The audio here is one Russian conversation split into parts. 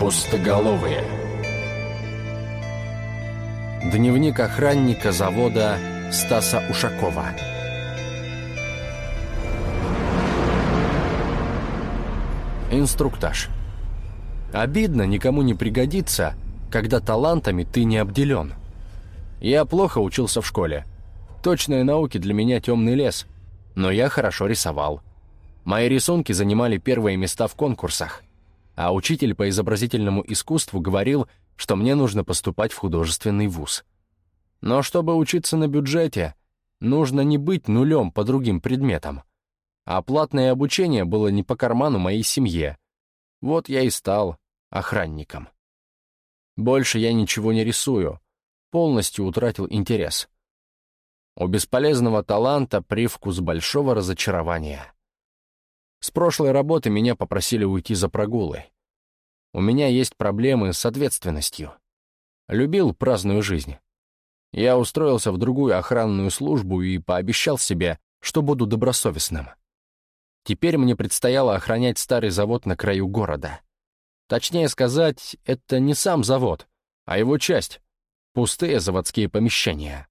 Пустоголовые. Дневник охранника завода Стаса Ушакова. Инструктаж. Обидно, никому не пригодится, когда талантами ты не обделен. Я плохо учился в школе. Точные науки для меня темный лес, но я хорошо рисовал. Мои рисунки занимали первые места в конкурсах, а учитель по изобразительному искусству говорил, что мне нужно поступать в художественный вуз. Но чтобы учиться на бюджете, нужно не быть нулем по другим предметам. А платное обучение было не по карману моей семье. Вот я и стал охранником. Больше я ничего не рисую, полностью утратил интерес. У бесполезного таланта привкус большого разочарования. С прошлой работы меня попросили уйти за прогулы. У меня есть проблемы с ответственностью. Любил праздную жизнь. Я устроился в другую охранную службу и пообещал себе, что буду добросовестным. Теперь мне предстояло охранять старый завод на краю города. Точнее сказать, это не сам завод, а его часть — пустые заводские помещения.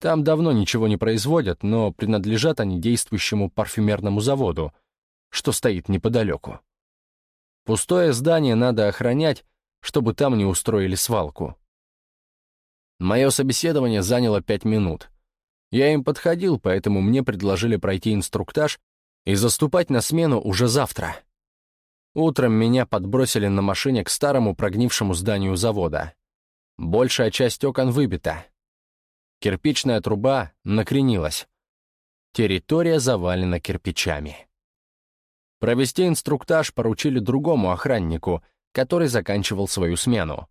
Там давно ничего не производят, но принадлежат они действующему парфюмерному заводу, что стоит неподалеку. Пустое здание надо охранять, чтобы там не устроили свалку. Мое собеседование заняло пять минут. Я им подходил, поэтому мне предложили пройти инструктаж и заступать на смену уже завтра. Утром меня подбросили на машине к старому прогнившему зданию завода. Большая часть окон выбита. Кирпичная труба накренилась. Территория завалена кирпичами. Провести инструктаж поручили другому охраннику, который заканчивал свою смену.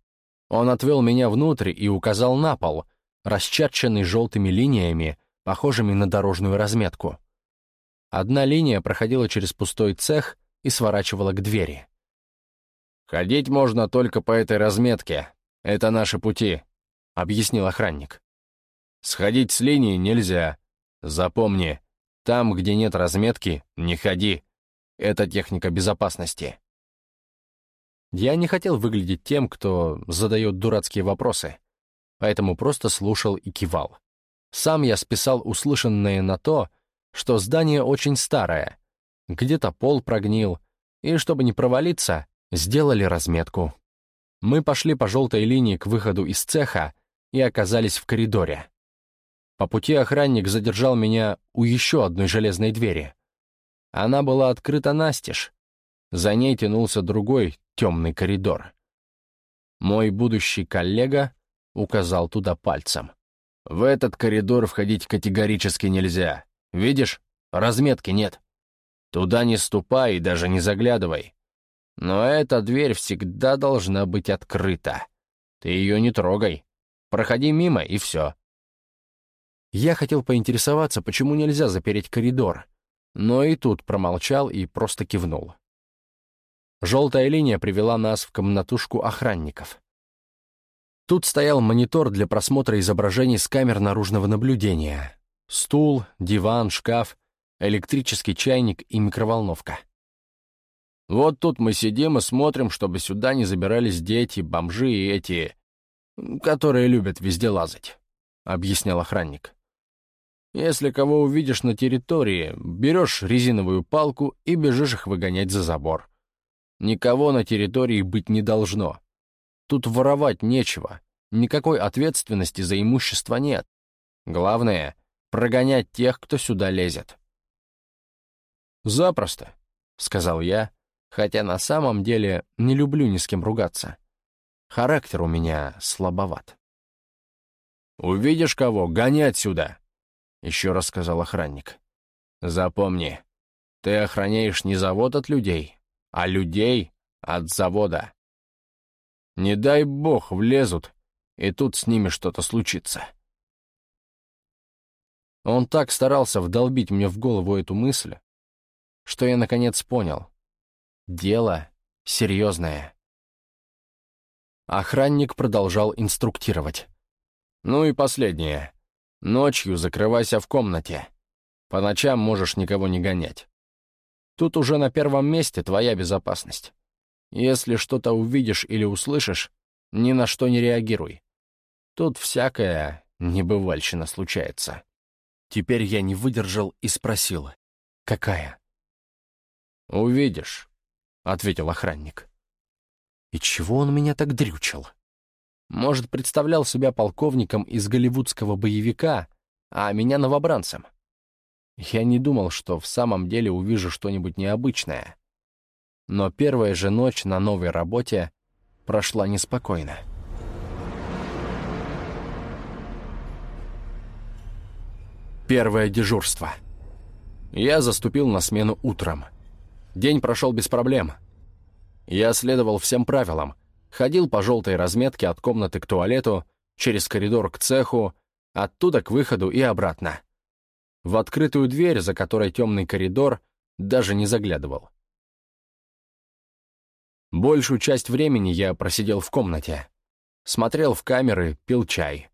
Он отвел меня внутрь и указал на пол, расчерченный желтыми линиями, похожими на дорожную разметку. Одна линия проходила через пустой цех и сворачивала к двери. «Ходить можно только по этой разметке. Это наши пути», — объяснил охранник. «Сходить с линии нельзя. Запомни, там, где нет разметки, не ходи. Это техника безопасности». Я не хотел выглядеть тем, кто задает дурацкие вопросы, поэтому просто слушал и кивал. Сам я списал услышанное на то, что здание очень старое, где-то пол прогнил, и чтобы не провалиться, сделали разметку. Мы пошли по желтой линии к выходу из цеха и оказались в коридоре. По пути охранник задержал меня у еще одной железной двери. Она была открыта настежь. За ней тянулся другой темный коридор. Мой будущий коллега указал туда пальцем. «В этот коридор входить категорически нельзя. Видишь, разметки нет. Туда не ступай и даже не заглядывай. Но эта дверь всегда должна быть открыта. Ты ее не трогай. Проходи мимо, и все. Я хотел поинтересоваться, почему нельзя запереть коридор, но и тут промолчал и просто кивнул. Желтая линия привела нас в комнатушку охранников. Тут стоял монитор для просмотра изображений с камер наружного наблюдения, Стул, диван, шкаф, электрический чайник и микроволновка. Вот тут мы сидим и смотрим, чтобы сюда не забирались дети, бомжи и эти, которые любят везде лазать, — объяснял охранник. Если кого увидишь на территории, берешь резиновую палку и бежишь их выгонять за забор. Никого на территории быть не должно. Тут воровать нечего, никакой ответственности за имущество нет. Главное прогонять тех, кто сюда лезет. «Запросто», — сказал я, хотя на самом деле не люблю ни с кем ругаться. Характер у меня слабоват. «Увидишь кого, гони отсюда», — еще раз сказал охранник. «Запомни, ты охраняешь не завод от людей, а людей от завода. Не дай бог влезут, и тут с ними что-то случится». Он так старался вдолбить мне в голову эту мысль, что я наконец понял. Дело серьезное. Охранник продолжал инструктировать. «Ну и последнее. Ночью закрывайся в комнате. По ночам можешь никого не гонять. Тут уже на первом месте твоя безопасность. Если что-то увидишь или услышишь, ни на что не реагируй. Тут всякое небывальщина случается. Теперь я не выдержал и спросил, какая? «Увидишь», — ответил охранник. И чего он меня так дрючил? Может, представлял себя полковником из голливудского боевика, а меня новобранцем? Я не думал, что в самом деле увижу что-нибудь необычное. Но первая же ночь на новой работе прошла неспокойно. Первое дежурство. Я заступил на смену утром. День прошел без проблем. Я следовал всем правилам. Ходил по желтой разметке от комнаты к туалету, через коридор к цеху, оттуда к выходу и обратно. В открытую дверь, за которой темный коридор, даже не заглядывал. Большую часть времени я просидел в комнате. Смотрел в камеры, пил чай.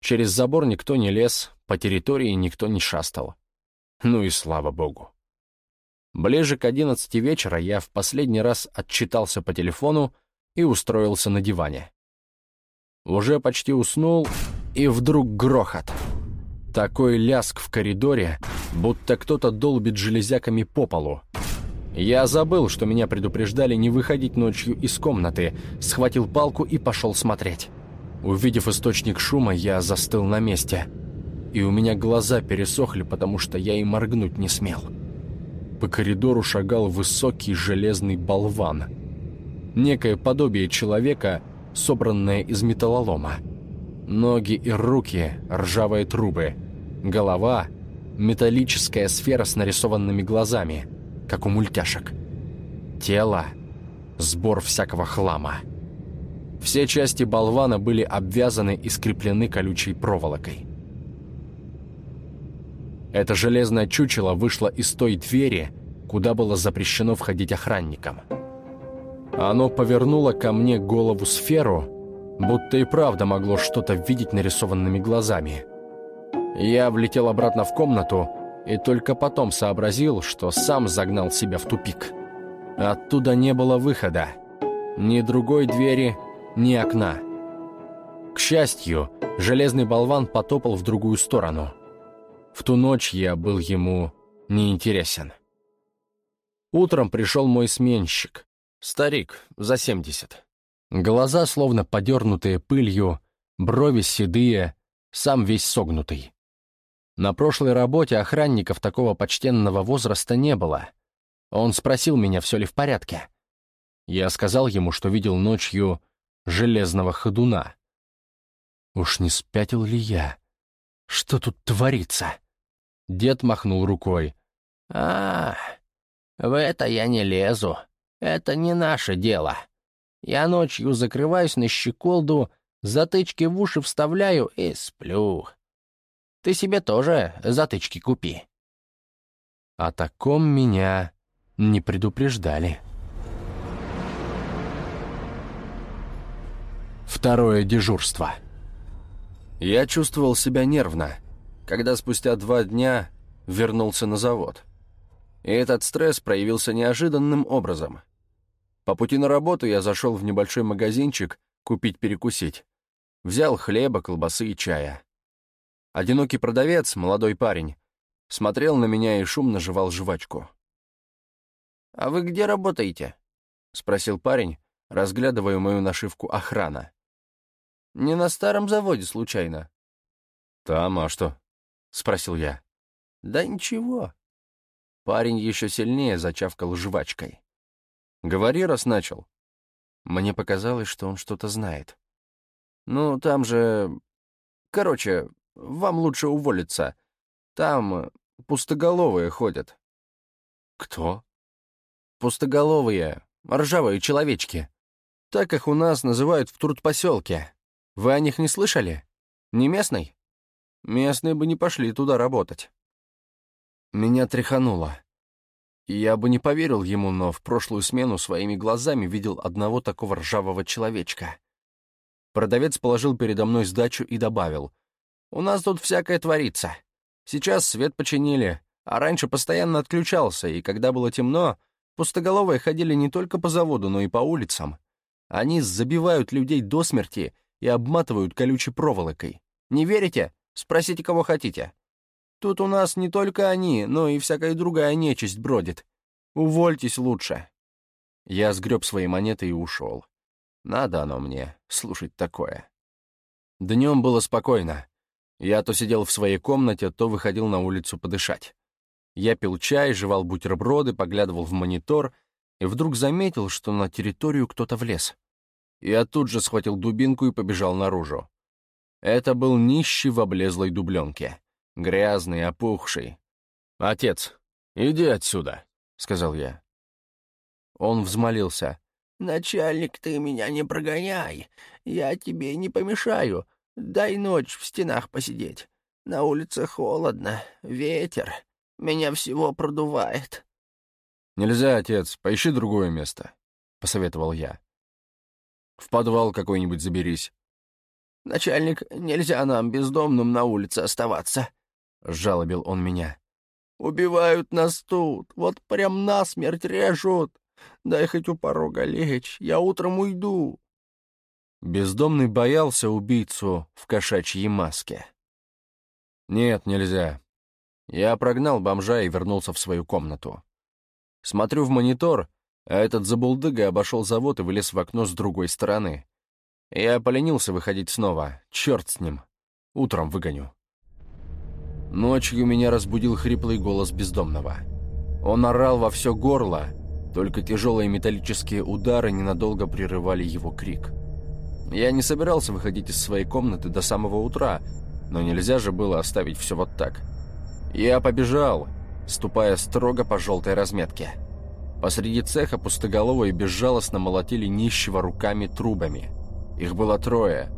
Через забор никто не лез, по территории никто не шастал. Ну и слава богу. Ближе к одиннадцати вечера я в последний раз отчитался по телефону и устроился на диване. Уже почти уснул, и вдруг грохот. Такой ляск в коридоре, будто кто-то долбит железяками по полу. Я забыл, что меня предупреждали не выходить ночью из комнаты, схватил палку и пошел смотреть. Увидев источник шума, я застыл на месте. И у меня глаза пересохли, потому что я и моргнуть не смел. По коридору шагал высокий железный болван. Некое подобие человека, собранное из металлолома. Ноги и руки — ржавые трубы. Голова — металлическая сфера с нарисованными глазами — как у мультяшек. Тело — сбор всякого хлама. Все части болвана были обвязаны и скреплены колючей проволокой. Это железное чучело вышло из той двери, куда было запрещено входить охранникам. Оно повернуло ко мне голову сферу, будто и правда могло что-то видеть нарисованными глазами. Я влетел обратно в комнату и только потом сообразил, что сам загнал себя в тупик. Оттуда не было выхода. Ни другой двери, ни окна. К счастью, железный болван потопал в другую сторону. В ту ночь я был ему неинтересен. Утром пришел мой сменщик. Старик, за семьдесят. Глаза словно подернутые пылью, брови седые, сам весь согнутый. На прошлой работе охранников такого почтенного возраста не было. Он спросил меня, все ли в порядке. Я сказал ему, что видел ночью железного ходуна. Уж не спятил ли я? Что тут творится? Дед махнул рукой. «А, в это я не лезу. Это не наше дело. Я ночью закрываюсь на щеколду, затычки в уши вставляю и сплю. Ты себе тоже затычки купи». О таком меня не предупреждали. Второе дежурство. Я чувствовал себя нервно, когда спустя два дня вернулся на завод. И этот стресс проявился неожиданным образом. По пути на работу я зашел в небольшой магазинчик купить перекусить. Взял хлеба, колбасы и чая. Одинокий продавец, молодой парень, смотрел на меня и шумно жевал жвачку. «А вы где работаете?» — спросил парень, разглядывая мою нашивку охрана. «Не на старом заводе, случайно?» «Там, а что?» — спросил я. «Да ничего». Парень еще сильнее зачавкал жвачкой. «Говори, раз начал». Мне показалось, что он что-то знает. «Ну, там же... Короче, вам лучше уволиться. Там пустоголовые ходят». «Кто?» «Пустоголовые, ржавые человечки. Так их у нас называют в трудпоселке. Вы о них не слышали? Не местный? Местные бы не пошли туда работать». Меня тряхануло. Я бы не поверил ему, но в прошлую смену своими глазами видел одного такого ржавого человечка. Продавец положил передо мной сдачу и добавил — у нас тут всякое творится. Сейчас свет починили, а раньше постоянно отключался, и когда было темно, Пустоголовые ходили не только по заводу, но и по улицам. Они забивают людей до смерти и обматывают колючей проволокой. Не верите? Спросите, кого хотите. Тут у нас не только они, но и всякая другая нечисть бродит. Увольтесь лучше. Я сгреб свои монеты и ушел. Надо оно мне слушать такое. Днем было спокойно. Я то сидел в своей комнате, то выходил на улицу подышать. Я пил чай, жевал бутерброды, поглядывал в монитор и вдруг заметил, что на территорию кто-то влез. Я тут же схватил дубинку и побежал наружу. Это был нищий в облезлой дубленке, грязный, опухший. «Отец, иди отсюда», — сказал я. Он взмолился. «Начальник, ты меня не прогоняй. Я тебе не помешаю. Дай ночь в стенах посидеть. На улице холодно, ветер. Меня всего продувает». «Нельзя, отец, поищи другое место», — посоветовал я. «В подвал какой-нибудь заберись». «Начальник, нельзя нам, бездомным, на улице оставаться», — жалобил он меня. «Убивают нас тут, вот прям насмерть режут. Дай хоть у порога лечь, я утром уйду». Бездомный боялся убийцу в кошачьей маске. «Нет, нельзя». Я прогнал бомжа и вернулся в свою комнату. Смотрю в монитор, а этот забулдыга обошел завод и вылез в окно с другой стороны. Я поленился выходить снова. Черт с ним. Утром выгоню. Ночью меня разбудил хриплый голос бездомного. Он орал во все горло, только тяжелые металлические удары ненадолго прерывали его крик. Я не собирался выходить из своей комнаты до самого утра, но нельзя же было оставить все вот так. Я побежал, ступая строго по желтой разметке. Посреди цеха пустоголовые безжалостно молотили нищего руками трубами. Их было трое.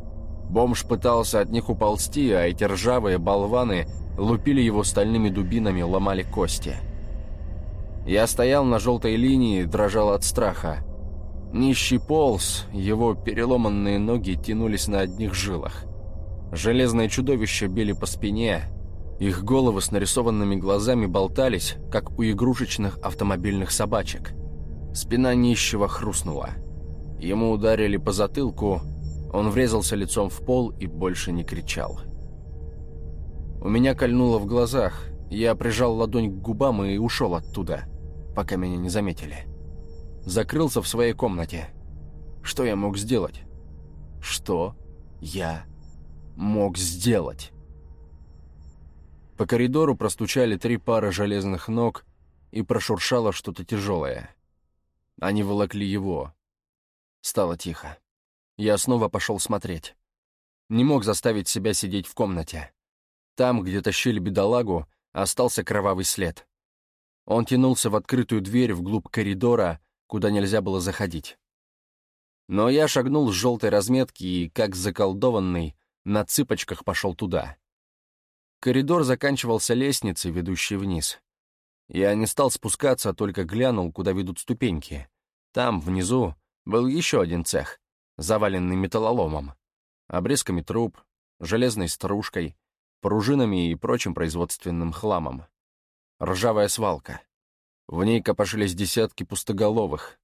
Бомж пытался от них уползти, а эти ржавые болваны лупили его стальными дубинами, ломали кости. Я стоял на желтой линии, дрожал от страха. Нищий полз, его переломанные ноги тянулись на одних жилах. Железные чудовища били по спине, их головы с нарисованными глазами болтались, как у игрушечных автомобильных собачек. Спина нищего хрустнула. Ему ударили по затылку, он врезался лицом в пол и больше не кричал. У меня кольнуло в глазах, я прижал ладонь к губам и ушел оттуда, пока меня не заметили. Закрылся в своей комнате. Что я мог сделать? Что я мог сделать? По коридору простучали три пары железных ног и прошуршало что-то тяжелое. Они волокли его. Стало тихо. Я снова пошел смотреть. Не мог заставить себя сидеть в комнате. Там, где тащили бедолагу, остался кровавый след. Он тянулся в открытую дверь вглубь коридора, куда нельзя было заходить. Но я шагнул с желтой разметки и, как заколдованный, на цыпочках пошел туда. Коридор заканчивался лестницей, ведущей вниз. Я не стал спускаться, а только глянул, куда ведут ступеньки. Там, внизу, был еще один цех, заваленный металлоломом, обрезками труб, железной стружкой, пружинами и прочим производственным хламом. Ржавая свалка. В ней копошились десятки пустоголовых.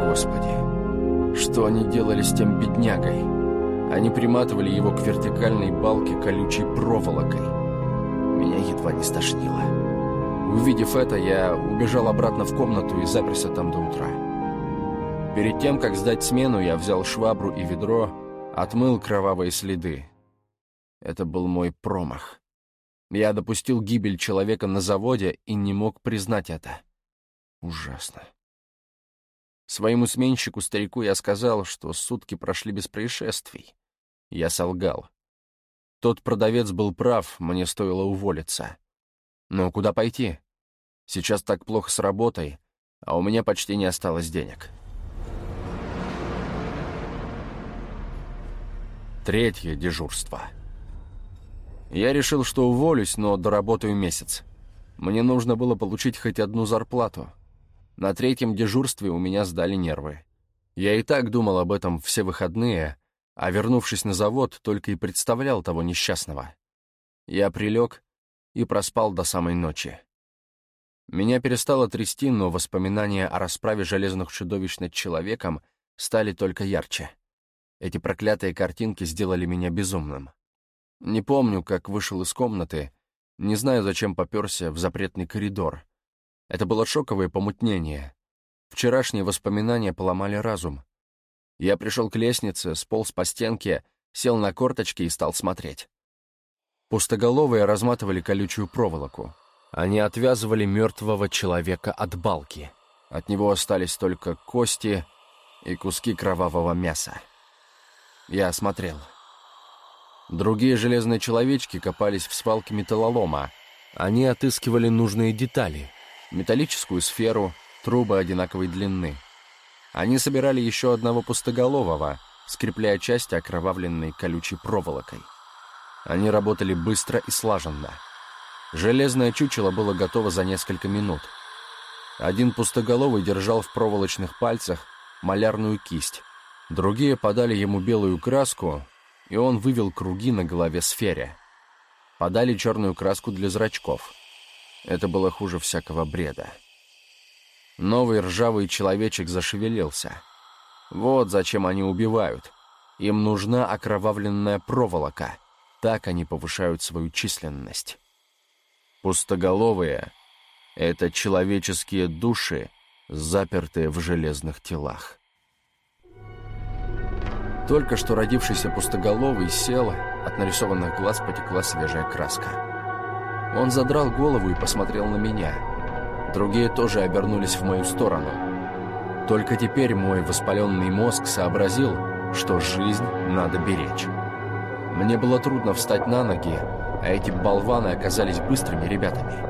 Господи, что они делали с тем беднягой? Они приматывали его к вертикальной балке колючей проволокой меня едва не стошнило. Увидев это, я убежал обратно в комнату и заперся там до утра. Перед тем, как сдать смену, я взял швабру и ведро, отмыл кровавые следы. Это был мой промах. Я допустил гибель человека на заводе и не мог признать это. Ужасно. Своему сменщику-старику я сказал, что сутки прошли без происшествий. Я солгал. Тот продавец был прав, мне стоило уволиться. Но куда пойти? Сейчас так плохо с работой, а у меня почти не осталось денег. Третье дежурство. Я решил, что уволюсь, но доработаю месяц. Мне нужно было получить хоть одну зарплату. На третьем дежурстве у меня сдали нервы. Я и так думал об этом все выходные, а вернувшись на завод, только и представлял того несчастного. Я прилег и проспал до самой ночи. Меня перестало трясти, но воспоминания о расправе железных чудовищ над человеком стали только ярче. Эти проклятые картинки сделали меня безумным. Не помню, как вышел из комнаты, не знаю, зачем попёрся в запретный коридор. Это было шоковое помутнение. Вчерашние воспоминания поломали разум. Я пришел к лестнице, сполз по стенке, сел на корточки и стал смотреть. Пустоголовые разматывали колючую проволоку. Они отвязывали мертвого человека от балки. От него остались только кости и куски кровавого мяса. Я осмотрел. Другие железные человечки копались в свалке металлолома. Они отыскивали нужные детали. Металлическую сферу, трубы одинаковой длины. Они собирали еще одного пустоголового, скрепляя части окровавленной колючей проволокой. Они работали быстро и слаженно — Железное чучело было готово за несколько минут. Один пустоголовый держал в проволочных пальцах малярную кисть. Другие подали ему белую краску, и он вывел круги на голове сфере. Подали черную краску для зрачков. Это было хуже всякого бреда. Новый ржавый человечек зашевелился. Вот зачем они убивают. Им нужна окровавленная проволока. Так они повышают свою численность. Пустоголовые — это человеческие души, запертые в железных телах. Только что родившийся пустоголовый сел, от нарисованных глаз потекла свежая краска. Он задрал голову и посмотрел на меня. Другие тоже обернулись в мою сторону. Только теперь мой воспаленный мозг сообразил, что жизнь надо беречь. Мне было трудно встать на ноги, а эти болваны оказались быстрыми ребятами.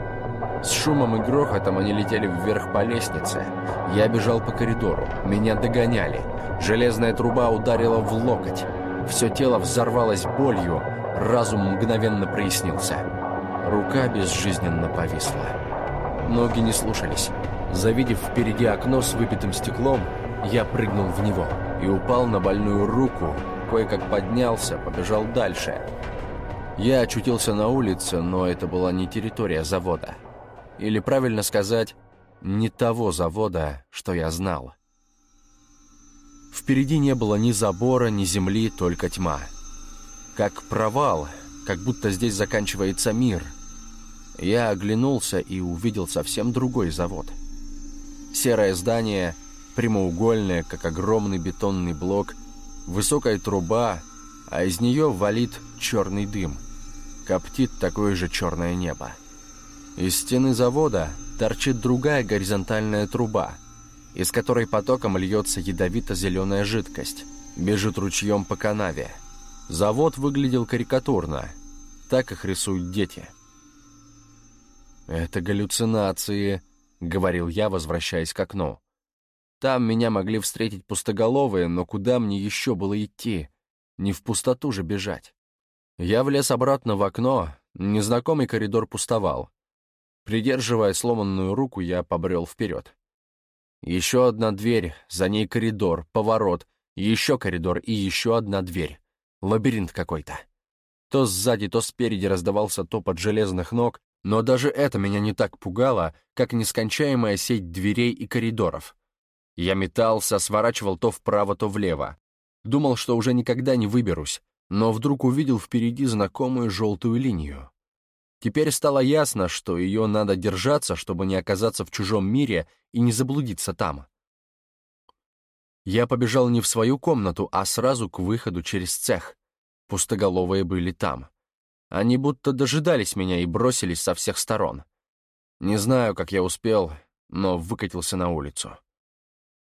С шумом и грохотом они летели вверх по лестнице. Я бежал по коридору. Меня догоняли. Железная труба ударила в локоть. Все тело взорвалось болью. Разум мгновенно прояснился. Рука безжизненно повисла. Ноги не слушались. Завидев впереди окно с выбитым стеклом, я прыгнул в него и упал на больную руку. Кое-как поднялся, побежал дальше. Я очутился на улице, но это была не территория завода. Или, правильно сказать, не того завода, что я знал. Впереди не было ни забора, ни земли, только тьма. Как провал, как будто здесь заканчивается мир. Я оглянулся и увидел совсем другой завод. Серое здание, прямоугольное, как огромный бетонный блок, высокая труба, а из нее валит черный дым – коптит такое же черное небо. Из стены завода торчит другая горизонтальная труба, из которой потоком льется ядовито-зеленая жидкость, бежит ручьем по канаве. Завод выглядел карикатурно, так их рисуют дети. «Это галлюцинации», — говорил я, возвращаясь к окну. «Там меня могли встретить пустоголовые, но куда мне еще было идти? Не в пустоту же бежать». Я влез обратно в окно, незнакомый коридор пустовал. Придерживая сломанную руку, я побрел вперед. Еще одна дверь, за ней коридор, поворот, еще коридор и еще одна дверь. Лабиринт какой-то. То сзади, то спереди раздавался топот железных ног, но даже это меня не так пугало, как нескончаемая сеть дверей и коридоров. Я метался, сворачивал то вправо, то влево. Думал, что уже никогда не выберусь, но вдруг увидел впереди знакомую желтую линию. Теперь стало ясно, что ее надо держаться, чтобы не оказаться в чужом мире и не заблудиться там. Я побежал не в свою комнату, а сразу к выходу через цех. Пустоголовые были там. Они будто дожидались меня и бросились со всех сторон. Не знаю, как я успел, но выкатился на улицу.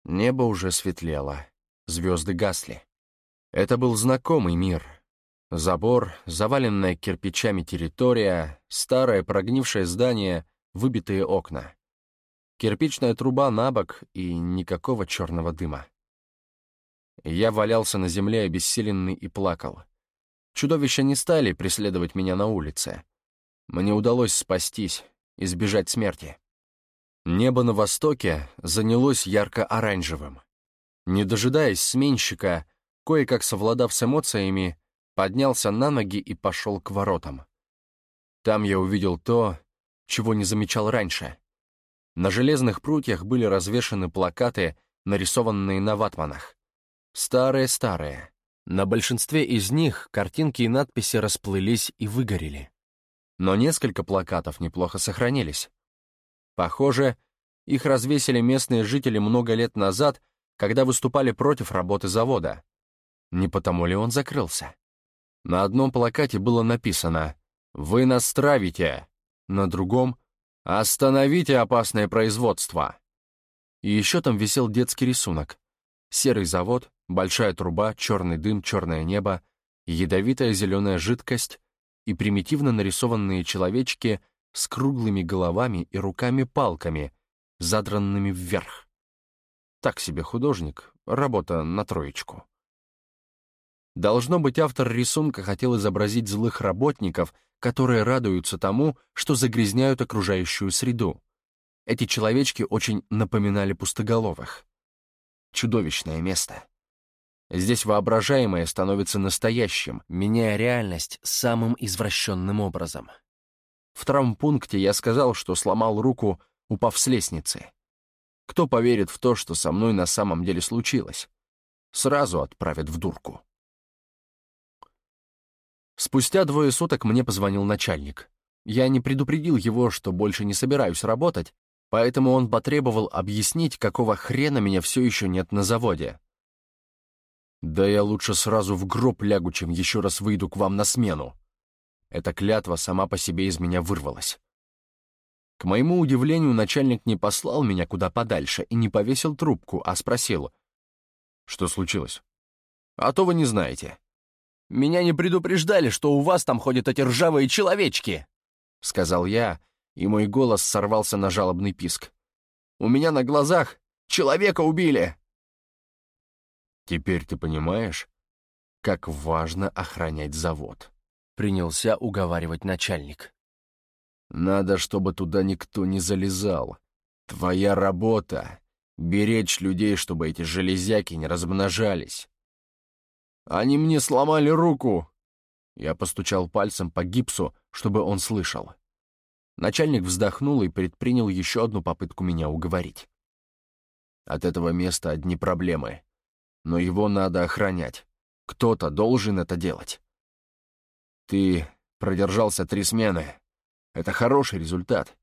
Небо уже светлело, звезды гасли. Это был знакомый мир. Забор, заваленная кирпичами территория, старое прогнившее здание, выбитые окна. Кирпичная труба на бок и никакого черного дыма. Я валялся на земле, обессиленный, и плакал. Чудовища не стали преследовать меня на улице. Мне удалось спастись, избежать смерти. Небо на востоке занялось ярко-оранжевым. Не дожидаясь сменщика, Кое-как совладав с эмоциями, поднялся на ноги и пошел к воротам. Там я увидел то, чего не замечал раньше. На железных прутьях были развешаны плакаты, нарисованные на ватманах. Старые-старые. На большинстве из них картинки и надписи расплылись и выгорели. Но несколько плакатов неплохо сохранились. Похоже, их развесили местные жители много лет назад, когда выступали против работы завода. Не потому ли он закрылся? На одном плакате было написано «Вы нас травите», на другом «Остановите опасное производство». И еще там висел детский рисунок. Серый завод, большая труба, черный дым, черное небо, ядовитая зеленая жидкость и примитивно нарисованные человечки с круглыми головами и руками-палками, задранными вверх. Так себе художник, работа на троечку. Должно быть, автор рисунка хотел изобразить злых работников, которые радуются тому, что загрязняют окружающую среду. Эти человечки очень напоминали пустоголовых. Чудовищное место. Здесь воображаемое становится настоящим, меняя реальность самым извращенным образом. В травмпункте я сказал, что сломал руку, упав с лестницы. Кто поверит в то, что со мной на самом деле случилось? Сразу отправят в дурку. Спустя двое суток мне позвонил начальник. Я не предупредил его, что больше не собираюсь работать, поэтому он потребовал объяснить, какого хрена меня все еще нет на заводе. «Да я лучше сразу в гроб лягу, чем еще раз выйду к вам на смену». Эта клятва сама по себе из меня вырвалась. К моему удивлению, начальник не послал меня куда подальше и не повесил трубку, а спросил, «Что случилось?» «А то вы не знаете. Меня не предупреждали, что у вас там ходят эти ржавые человечки!» — сказал я, и мой голос сорвался на жалобный писк. «У меня на глазах человека убили!» «Теперь ты понимаешь, как важно охранять завод», — принялся уговаривать начальник. «Надо, чтобы туда никто не залезал. Твоя работа — беречь людей, чтобы эти железяки не размножались. Они мне сломали руку!» Я постучал пальцем по гипсу, чтобы он слышал. Начальник вздохнул и предпринял еще одну попытку меня уговорить. От этого места одни проблемы. Но его надо охранять. Кто-то должен это делать. Ты продержался три смены. Это хороший результат.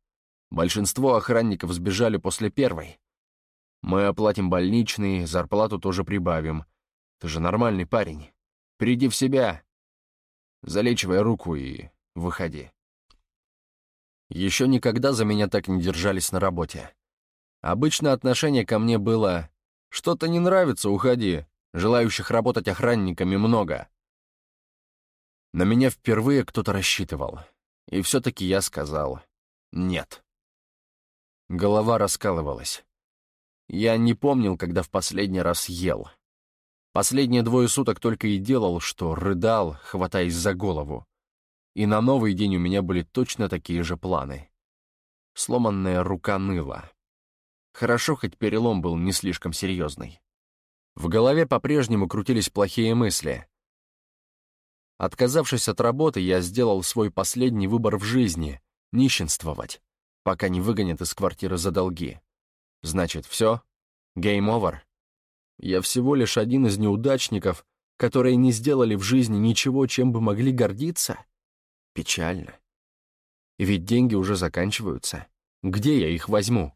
Большинство охранников сбежали после первой. Мы оплатим больничные, зарплату тоже прибавим — ты же нормальный парень. Приди в себя. Залечивай руку и выходи. Еще никогда за меня так не держались на работе. Обычно отношение ко мне было «что-то не нравится, уходи, желающих работать охранниками много». На меня впервые кто-то рассчитывал, и все-таки я сказал «нет». Голова раскалывалась. Я не помнил, когда в последний раз ел. Последние двое суток только и делал, что рыдал, хватаясь за голову. И на новый день у меня были точно такие же планы. Сломанная рука ныла. Хорошо, хоть перелом был не слишком серьезный. В голове по-прежнему крутились плохие мысли. Отказавшись от работы, я сделал свой последний выбор в жизни — нищенствовать, пока не выгонят из квартиры за долги. Значит, все? Гейм овер? Я всего лишь один из неудачников, которые не сделали в жизни ничего, чем бы могли гордиться. Печально. Ведь деньги уже заканчиваются. Где я их возьму?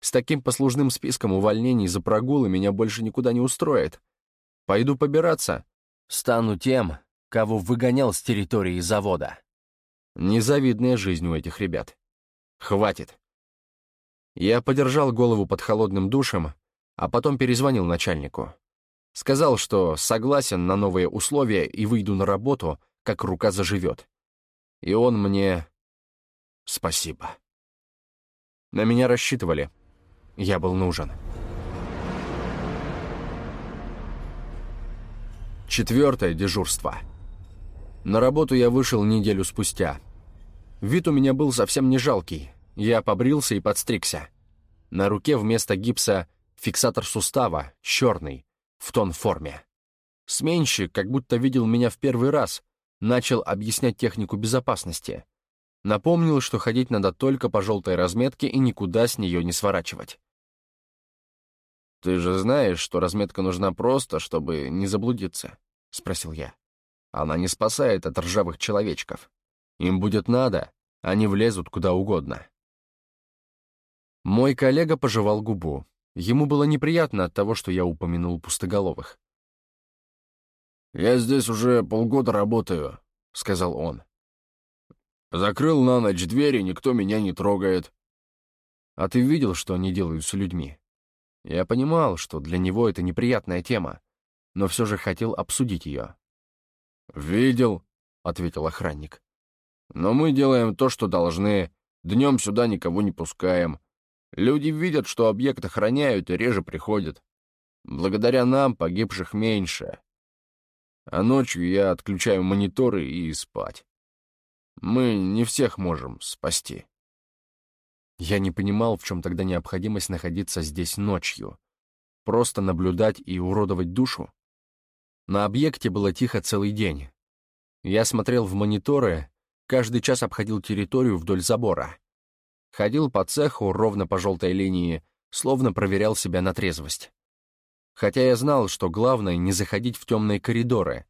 С таким послужным списком увольнений за прогулы меня больше никуда не устроит. Пойду побираться. Стану тем, кого выгонял с территории завода. Незавидная жизнь у этих ребят. Хватит. Я подержал голову под холодным душем, а потом перезвонил начальнику. Сказал, что согласен на новые условия и выйду на работу, как рука заживет. И он мне... Спасибо. На меня рассчитывали. Я был нужен. Четвертое дежурство. На работу я вышел неделю спустя. Вид у меня был совсем не жалкий. Я побрился и подстригся. На руке вместо гипса Фиксатор сустава, черный, в тон форме. Сменщик, как будто видел меня в первый раз, начал объяснять технику безопасности. Напомнил, что ходить надо только по желтой разметке и никуда с нее не сворачивать. «Ты же знаешь, что разметка нужна просто, чтобы не заблудиться?» — спросил я. «Она не спасает от ржавых человечков. Им будет надо, они влезут куда угодно». Мой коллега пожевал губу. Ему было неприятно от того, что я упомянул пустоголовых. «Я здесь уже полгода работаю», — сказал он. «Закрыл на ночь двери, никто меня не трогает». «А ты видел, что они делают с людьми?» Я понимал, что для него это неприятная тема, но все же хотел обсудить ее. «Видел», — ответил охранник. «Но мы делаем то, что должны. Днем сюда никого не пускаем. Люди видят, что объект охраняют и реже приходят. Благодаря нам погибших меньше а ночью я отключаю мониторы и спать. Мы не всех можем спасти. Я не понимал, в чем тогда необходимость находиться здесь ночью. Просто наблюдать и уродовать душу? На объекте было тихо целый день. Я смотрел в мониторы, каждый час обходил территорию вдоль забора. Ходил по цеху ровно по желтой линии, словно проверял себя на трезвость хотя я знал, что главное не заходить в темные коридоры.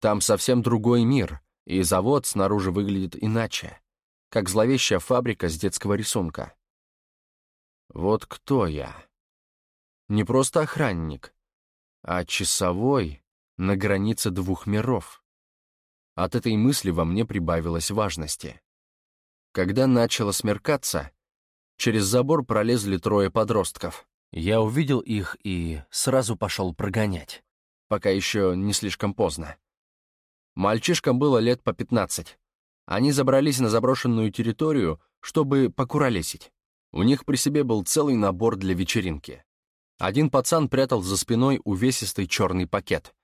Там совсем другой мир, и завод снаружи выглядит иначе, как зловещая фабрика с детского рисунка. Вот кто я? Не просто охранник, а часовой на границе двух миров. От этой мысли во мне прибавилось важности. Когда начало смеркаться, через забор пролезли трое подростков. Я увидел их и сразу пошел прогонять, пока еще не слишком поздно. Мальчишкам было лет по пятнадцать. Они забрались на заброшенную территорию, чтобы покуролесить. У них при себе был целый набор для вечеринки. Один пацан прятал за спиной увесистый черный пакет.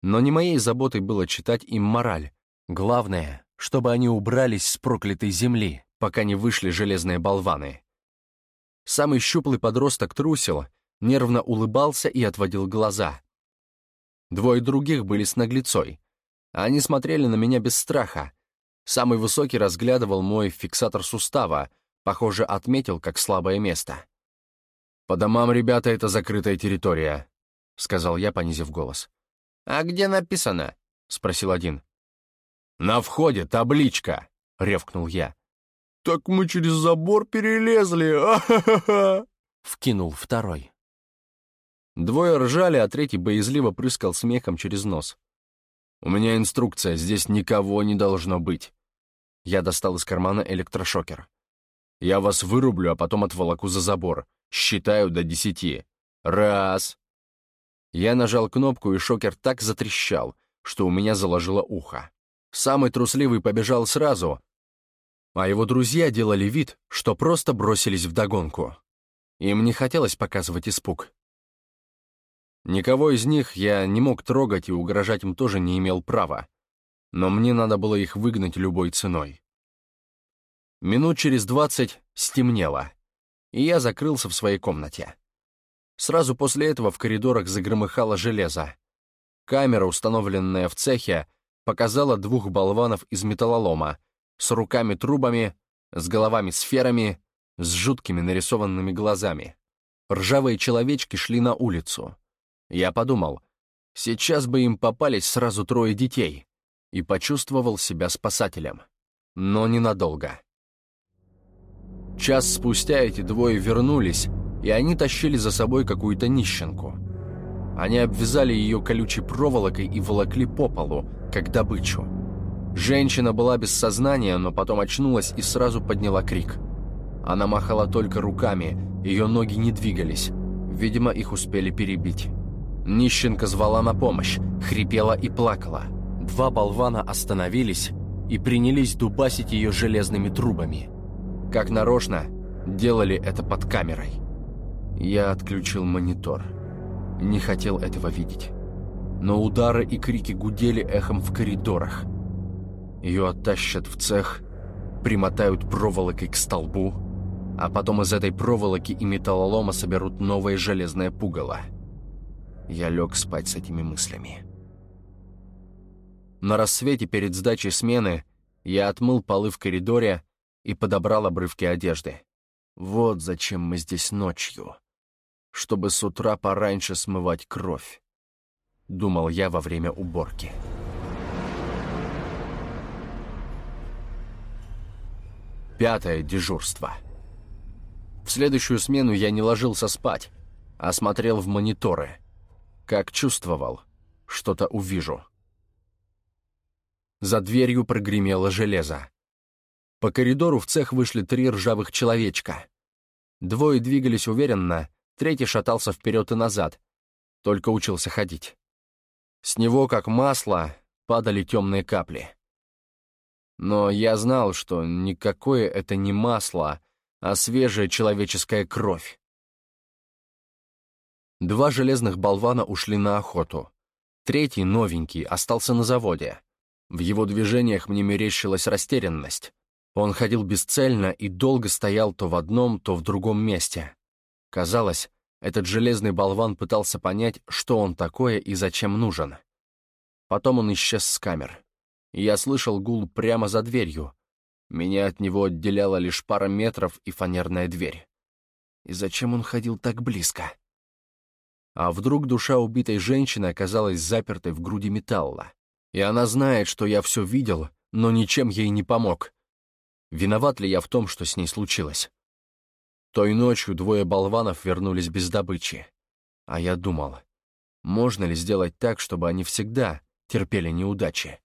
Но не моей заботой было читать им мораль. Главное, чтобы они убрались с проклятой земли, пока не вышли железные болваны. Самый щуплый подросток трусил, нервно улыбался и отводил глаза. Двое других были с наглецой. Они смотрели на меня без страха. Самый высокий разглядывал мой фиксатор сустава, похоже, отметил как слабое место. «По домам, ребята, это закрытая территория», — сказал я, понизив голос. «А где написано?» — спросил один. «На входе табличка», — ревкнул я. «Так мы через забор перелезли! А-ха-ха-ха!» — вкинул второй. Двое ржали, а третий боязливо прыскал смехом через нос. «У меня инструкция, здесь никого не должно быть». Я достал из кармана электрошокер. «Я вас вырублю, а потом отволоку за забор. Считаю до десяти. Раз!» Я нажал кнопку, и шокер так затрещал, что у меня заложило ухо. Самый трусливый побежал сразу, а его друзья делали вид, что просто бросились в догонку. Им не хотелось показывать испуг. Никого из них я не мог трогать и угрожать им тоже не имел права, но мне надо было их выгнать любой ценой. Минут через двадцать стемнело, и я закрылся в своей комнате. Сразу после этого в коридорах загромыхало железо. Камера, установленная в цехе, показала двух болванов из металлолома, с руками-трубами, с головами-сферами, с жуткими нарисованными глазами. Ржавые человечки шли на улицу. Я подумал, сейчас бы им попались сразу трое детей, и почувствовал себя спасателем. Но ненадолго. Час спустя эти двое вернулись, и они тащили за собой какую-то нищенку. Они обвязали ее колючей проволокой и волокли по полу, как добычу. Женщина была без сознания, но потом очнулась и сразу подняла крик. Она махала только руками, ее ноги не двигались. Видимо, их успели перебить. Нищенка звала на помощь, хрипела и плакала. Два болвана остановились и принялись дубасить ее железными трубами. Как нарочно, делали это под камерой. Я отключил монитор. Не хотел этого видеть. Но удары и крики гудели эхом в коридорах. Ее оттащат в цех, примотают проволокой к столбу, а потом из этой проволоки и металлолома соберут новое железное пугало. Я лег спать с этими мыслями. На рассвете перед сдачей смены Я отмыл полы в коридоре и подобрал обрывки одежды. Вот зачем мы здесь ночью. Чтобы с утра пораньше смывать кровь. Думал я во время уборки. Пятое дежурство. В следующую смену я не ложился спать, а смотрел в мониторы. Как чувствовал, что-то увижу. За дверью прогремело железо. По коридору в цех вышли три ржавых человечка. Двое двигались уверенно, третий шатался вперед и назад, только учился ходить. С него, как масло, падали темные капли. Но я знал, что никакое это не масло, а свежая человеческая кровь. Два железных болвана ушли на охоту. Третий, новенький, остался на заводе. В его движениях мне мерещилась растерянность. Он ходил бесцельно и долго стоял то в одном, то в другом месте. Казалось, этот железный болван пытался понять, что он такое и зачем нужен. Потом он исчез с камер я слышал гул прямо за дверью. Меня от него отделяла лишь пара метров и фанерная дверь. И зачем он ходил так близко? А вдруг душа убитой женщины оказалась запертой в груди металла, и она знает, что я все видел, но ничем ей не помог. Виноват ли я в том, что с ней случилось? Той ночью двое болванов вернулись без добычи. А я думал, можно ли сделать так, чтобы они всегда терпели неудачи?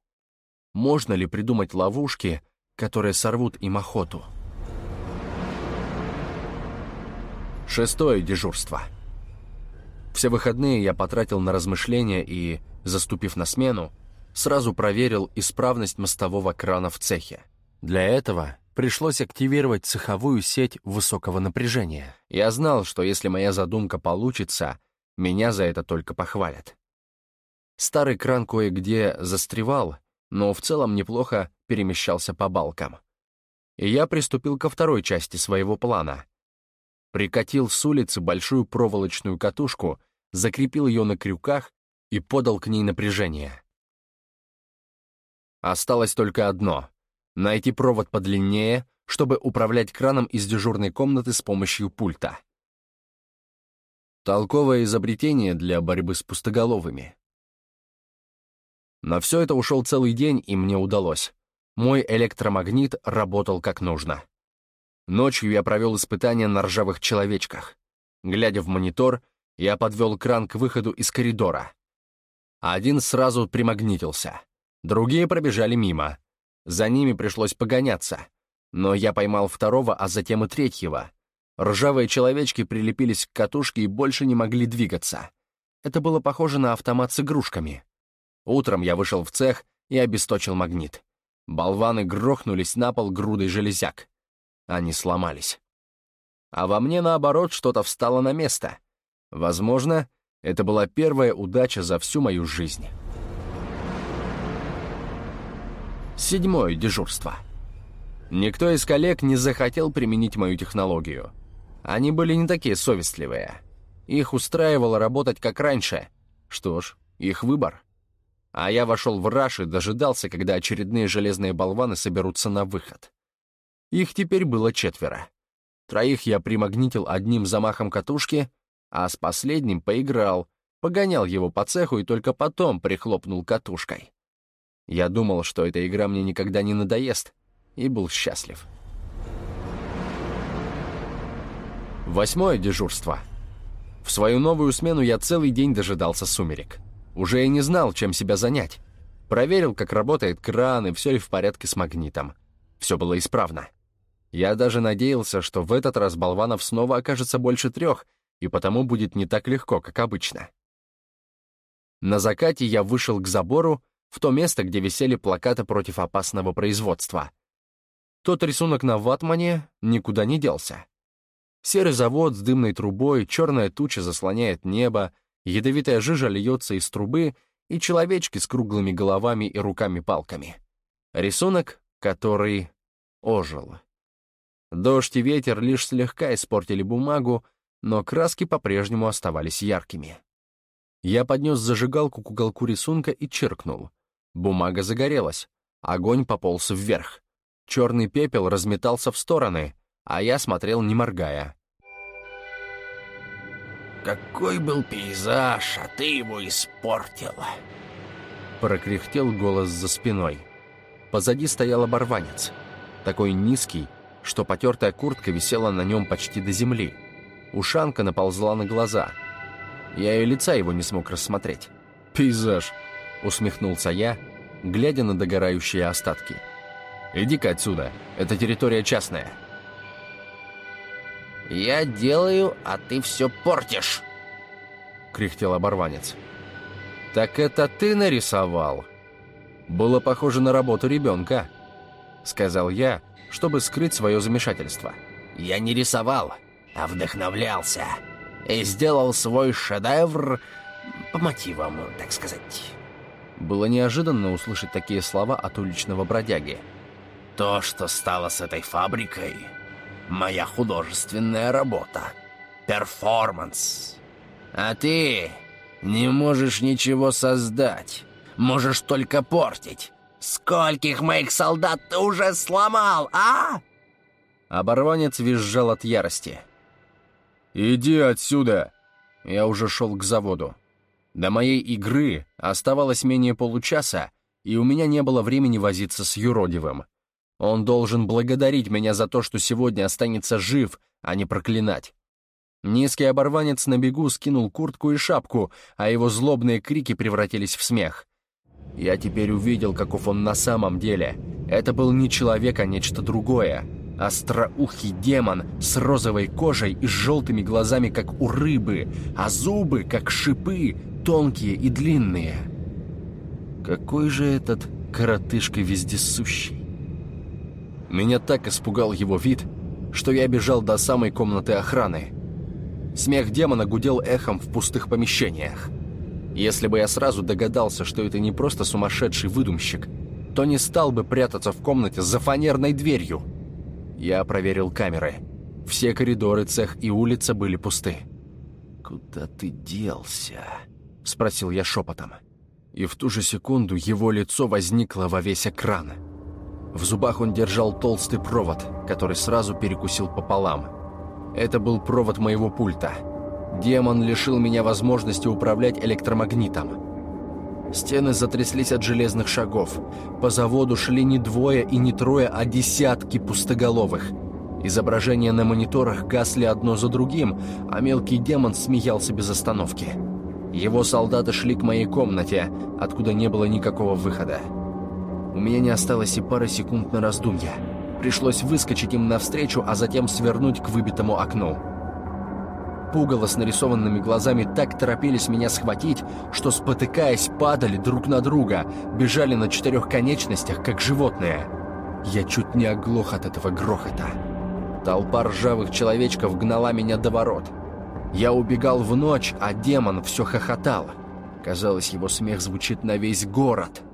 Можно ли придумать ловушки, которые сорвут им охоту? Шестое дежурство. Все выходные я потратил на размышления и, заступив на смену, сразу проверил исправность мостового крана в цехе. Для этого пришлось активировать цеховую сеть высокого напряжения. Я знал, что если моя задумка получится, меня за это только похвалят. Старый кран кое-где застревал, но в целом неплохо перемещался по балкам. И я приступил ко второй части своего плана. Прикатил с улицы большую проволочную катушку, закрепил ее на крюках и подал к ней напряжение. Осталось только одно — найти провод подлиннее, чтобы управлять краном из дежурной комнаты с помощью пульта. Толковое изобретение для борьбы с пустоголовыми. На все это ушел целый день, и мне удалось. Мой электромагнит работал как нужно. Ночью я провел испытания на ржавых человечках. Глядя в монитор, я подвел кран к выходу из коридора. Один сразу примагнитился. Другие пробежали мимо. За ними пришлось погоняться. Но я поймал второго, а затем и третьего. Ржавые человечки прилепились к катушке и больше не могли двигаться. Это было похоже на автомат с игрушками. Утром я вышел в цех и обесточил магнит. Болваны грохнулись на пол грудой железяк. Они сломались. А во мне, наоборот, что-то встало на место. Возможно, это была первая удача за всю мою жизнь. Седьмое дежурство. Никто из коллег не захотел применить мою технологию. Они были не такие совестливые. Их устраивало работать как раньше. Что ж, их выбор. А я вошел в раш и дожидался, когда очередные железные болваны соберутся на выход. Их теперь было четверо. Троих я примагнитил одним замахом катушки, а с последним поиграл, погонял его по цеху и только потом прихлопнул катушкой. Я думал, что эта игра мне никогда не надоест, и был счастлив. Восьмое дежурство. В свою новую смену я целый день дожидался сумерек. Уже и не знал, чем себя занять. Проверил, как работает кран и все ли в порядке с магнитом. Все было исправно. Я даже надеялся, что в этот раз болванов снова окажется больше трех, и потому будет не так легко, как обычно. На закате я вышел к забору, в то место, где висели плакаты против опасного производства. Тот рисунок на ватмане никуда не делся. Серый завод с дымной трубой, черная туча заслоняет небо, Ядовитая жижа льется из трубы, и человечки с круглыми головами и руками-палками. Рисунок, который ожил. Дождь и ветер лишь слегка испортили бумагу, но краски по-прежнему оставались яркими. Я поднес зажигалку к уголку рисунка и чиркнул. Бумага загорелась, Огонь пополз вверх. Черный пепел разметался в стороны, а я смотрел, не моргая. «Какой был пейзаж, а ты его испортила!» Прокряхтел голос за спиной. Позади стоял оборванец. Такой низкий, что потертая куртка висела на нем почти до земли. Ушанка наползла на глаза. Я и лица его не смог рассмотреть. «Пейзаж!» — усмехнулся я, глядя на догорающие остатки. «Иди-ка отсюда, это территория частная». «Я делаю, а ты все портишь!» — кряхтел оборванец. «Так это ты нарисовал?» «Было похоже на работу ребенка», — сказал я, чтобы скрыть свое замешательство. «Я не рисовал, а вдохновлялся и сделал свой шедевр по мотивам, так сказать». Было неожиданно услышать такие слова от уличного бродяги. «То, что стало с этой фабрикой, моя художественная работа. Перформанс. А ты не можешь ничего создать. Можешь только портить. Скольких моих солдат ты уже сломал, а?» Оборванец визжал от ярости. «Иди отсюда!» Я уже шел к заводу. До моей игры оставалось менее получаса, и у меня не было времени возиться с юродивым. Он должен благодарить меня за то, что сегодня останется жив, а не проклинать. Низкий оборванец на бегу скинул куртку и шапку, а его злобные крики превратились в смех. Я теперь увидел, каков он на самом деле. Это был не человек, а нечто другое. Остроухий демон с розовой кожей и желтыми глазами, как у рыбы, а зубы, как шипы, тонкие и длинные. Какой же этот коротышка вездесущий. Меня так испугал его вид, что я бежал до самой комнаты охраны. Смех демона гудел эхом в пустых помещениях. Если бы я сразу догадался, что это не просто сумасшедший выдумщик, то не стал бы прятаться в комнате за фанерной дверью. Я проверил камеры. Все коридоры, цех и улица были пусты. «Куда ты делся?» — спросил я шепотом. И в ту же секунду его лицо возникло во весь экран — в зубах он держал толстый провод, который сразу перекусил пополам. Это был провод моего пульта. Демон лишил меня возможности управлять электромагнитом. Стены затряслись от железных шагов. По заводу шли не двое и не трое, а десятки пустоголовых. Изображения на мониторах гасли одно за другим, а мелкий демон смеялся без остановки. Его солдаты шли к моей комнате, откуда не было никакого выхода. У меня не осталось и пары секунд на раздумья. Пришлось выскочить им навстречу, а затем свернуть к выбитому окну. Пугало с нарисованными глазами так торопились меня схватить, что, спотыкаясь, падали друг на друга, бежали на четырех конечностях, как животные. Я чуть не оглох от этого грохота. Толпа ржавых человечков гнала меня до ворот. Я убегал в ночь, а демон все хохотал. Казалось, его смех звучит на весь город —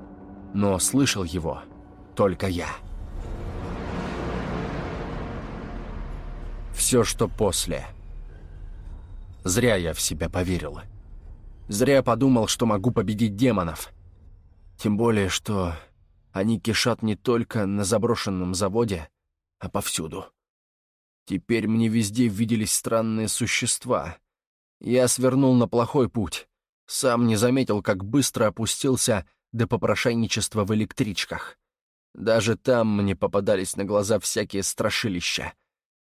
но слышал его только я. Все, что после. Зря я в себя поверил. Зря подумал, что могу победить демонов. Тем более, что они кишат не только на заброшенном заводе, а повсюду. Теперь мне везде виделись странные существа. Я свернул на плохой путь. Сам не заметил, как быстро опустился до попрошайничества в электричках. Даже там мне попадались на глаза всякие страшилища.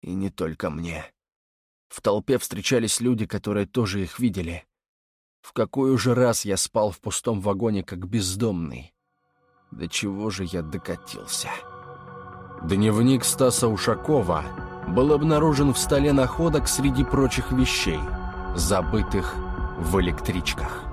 И не только мне. В толпе встречались люди, которые тоже их видели. В какой уже раз я спал в пустом вагоне, как бездомный. До чего же я докатился? Дневник Стаса Ушакова был обнаружен в столе находок среди прочих вещей, забытых в электричках.